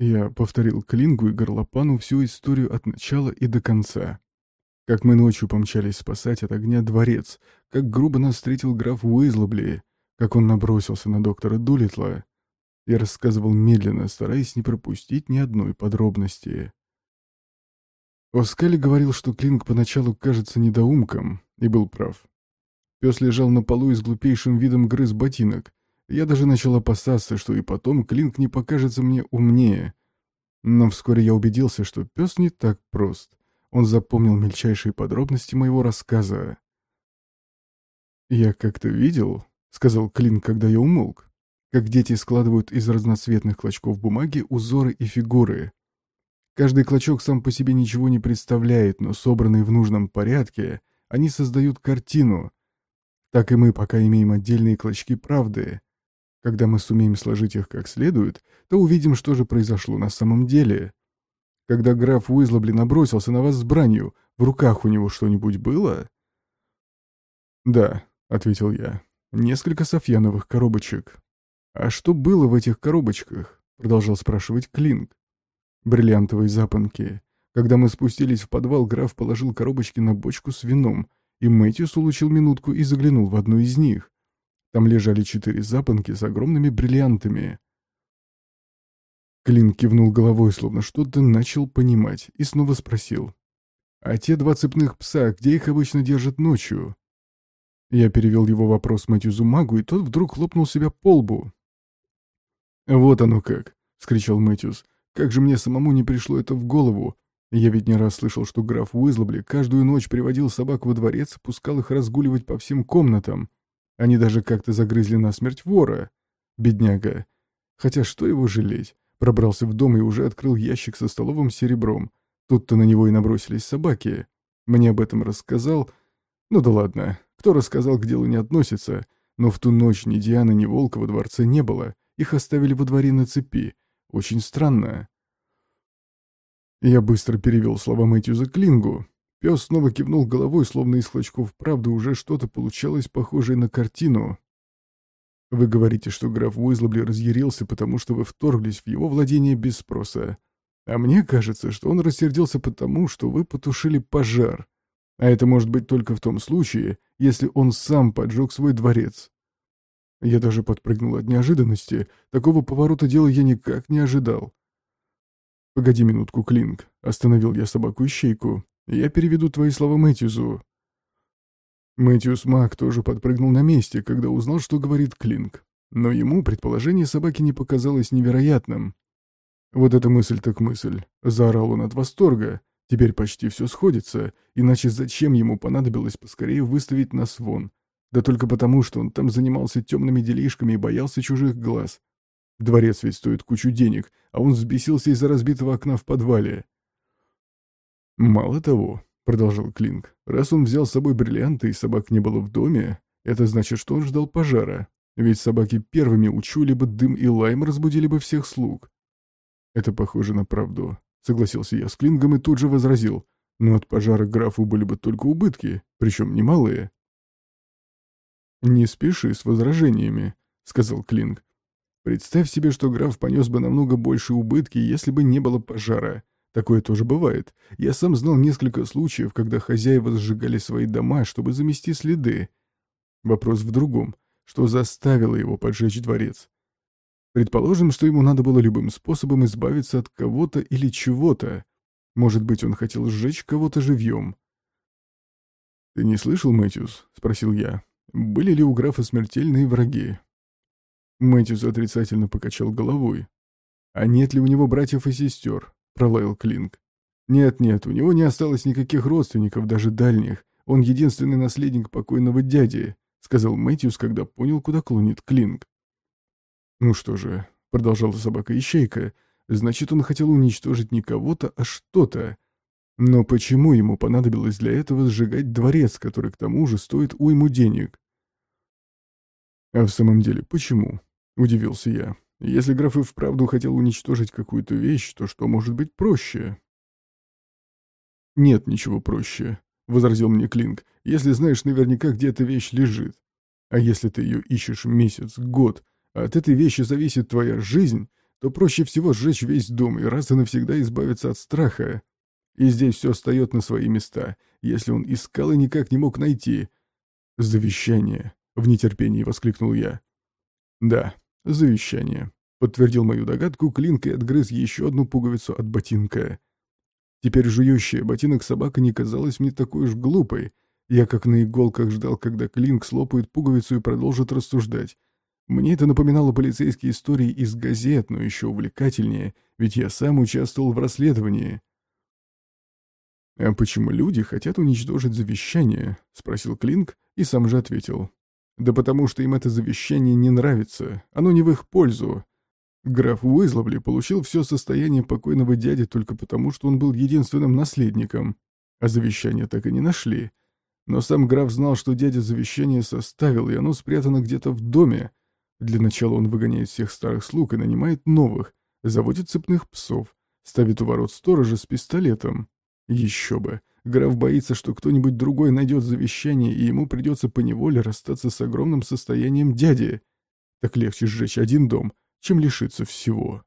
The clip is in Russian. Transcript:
Я повторил Клингу и Горлопану всю историю от начала и до конца. Как мы ночью помчались спасать от огня дворец, как грубо нас встретил граф Уизлобли, как он набросился на доктора Дулитла. Я рассказывал медленно, стараясь не пропустить ни одной подробности. Оскали говорил, что Клинг поначалу кажется недоумком, и был прав. Пес лежал на полу и с глупейшим видом грыз ботинок. Я даже начал опасаться, что и потом Клинг не покажется мне умнее. Но вскоре я убедился, что пес не так прост. Он запомнил мельчайшие подробности моего рассказа. «Я как-то видел», — сказал Клин, когда я умолк, «как дети складывают из разноцветных клочков бумаги узоры и фигуры. Каждый клочок сам по себе ничего не представляет, но собранные в нужном порядке, они создают картину. Так и мы пока имеем отдельные клочки правды. Когда мы сумеем сложить их как следует, то увидим, что же произошло на самом деле. Когда граф Уизлобли набросился на вас с бранью, в руках у него что-нибудь было?» «Да», — ответил я, — «несколько софьяновых коробочек». «А что было в этих коробочках?» — продолжал спрашивать Клинк. «Бриллиантовые запонки. Когда мы спустились в подвал, граф положил коробочки на бочку с вином, и Мэтьюс улучил минутку и заглянул в одну из них. Там лежали четыре запонки с огромными бриллиантами. Клин кивнул головой, словно что-то начал понимать, и снова спросил. «А те два цепных пса, где их обычно держат ночью?» Я перевел его вопрос Матюзу Магу, и тот вдруг хлопнул себя по лбу. «Вот оно как!» — скричал Мэтьюс. «Как же мне самому не пришло это в голову! Я ведь не раз слышал, что граф Уизлобли каждую ночь приводил собак во дворец пускал их разгуливать по всем комнатам. Они даже как-то загрызли насмерть вора. Бедняга. Хотя что его жалеть? Пробрался в дом и уже открыл ящик со столовым серебром. Тут-то на него и набросились собаки. Мне об этом рассказал... Ну да ладно, кто рассказал, к делу не относится. Но в ту ночь ни Дианы, ни Волка во дворце не было. Их оставили во дворе на цепи. Очень странно. Я быстро перевел слова Мэтью Клингу. Пес снова кивнул головой, словно из клочков правды уже что-то получалось похожее на картину. Вы говорите, что граф Уизлобли разъярился, потому что вы вторглись в его владение без спроса. А мне кажется, что он рассердился потому, что вы потушили пожар. А это может быть только в том случае, если он сам поджег свой дворец. Я даже подпрыгнул от неожиданности. Такого поворота дела я никак не ожидал. «Погоди минутку, Клинк», — остановил я собаку-ищейку. «Я переведу твои слова Мэтьюзу. Мэтьюс Мак тоже подпрыгнул на месте, когда узнал, что говорит Клинк. Но ему предположение собаки не показалось невероятным. «Вот эта мысль так мысль!» — заорал он от восторга. «Теперь почти все сходится, иначе зачем ему понадобилось поскорее выставить нас вон? Да только потому, что он там занимался темными делишками и боялся чужих глаз. Дворец ведь стоит кучу денег, а он взбесился из-за разбитого окна в подвале». Мало того, — продолжал Клинк. «Раз он взял с собой бриллианты и собак не было в доме, это значит, что он ждал пожара. Ведь собаки первыми учули бы дым и лайм разбудили бы всех слуг». «Это похоже на правду», — согласился я с Клингом и тут же возразил. «Но от пожара графу были бы только убытки, причем немалые». «Не спеши с возражениями», — сказал Клинг. «Представь себе, что граф понес бы намного больше убытки, если бы не было пожара. Такое тоже бывает. Я сам знал несколько случаев, когда хозяева сжигали свои дома, чтобы замести следы. Вопрос в другом. Что заставило его поджечь дворец? Предположим, что ему надо было любым способом избавиться от кого-то или чего-то. Может быть, он хотел сжечь кого-то живьем. «Ты не слышал, Мэтьюс?» — спросил я. «Были ли у графа смертельные враги?» Мэтьюс отрицательно покачал головой. «А нет ли у него братьев и сестер?» — пролаял Клинк. «Нет-нет, у него не осталось никаких родственников, даже дальних. Он единственный наследник покойного дяди», — сказал Мэтьюс, когда понял, куда клонит Клинк. «Ну что же», — продолжала собака-ищейка, — «значит, он хотел уничтожить не кого-то, а что-то. Но почему ему понадобилось для этого сжигать дворец, который к тому же стоит уйму денег?» «А в самом деле, почему?» — удивился я. Если граф и вправду хотел уничтожить какую-то вещь, то что может быть проще? «Нет ничего проще», — возразил мне Клинк, «если знаешь наверняка, где эта вещь лежит. А если ты ее ищешь месяц, год, а от этой вещи зависит твоя жизнь, то проще всего сжечь весь дом и раз и навсегда избавиться от страха. И здесь все встает на свои места, если он искал и никак не мог найти. «Завещание!» — в нетерпении воскликнул я. «Да, завещание», — подтвердил мою догадку Клинк и отгрыз еще одну пуговицу от ботинка. Теперь жующая ботинок собака не казалась мне такой уж глупой. Я как на иголках ждал, когда Клинк слопает пуговицу и продолжит рассуждать. Мне это напоминало полицейские истории из газет, но еще увлекательнее, ведь я сам участвовал в расследовании. «А почему люди хотят уничтожить завещание?» — спросил Клинк и сам же ответил. «Да потому что им это завещание не нравится, оно не в их пользу. Граф Уизловли получил все состояние покойного дяди только потому, что он был единственным наследником, а завещание так и не нашли. Но сам граф знал, что дядя завещание составил, и оно спрятано где-то в доме. Для начала он выгоняет всех старых слуг и нанимает новых, заводит цепных псов, ставит у ворот сторожа с пистолетом. Еще бы, граф боится, что кто-нибудь другой найдет завещание, и ему придется поневоле расстаться с огромным состоянием дяди. Так легче сжечь один дом, чем лишиться всего.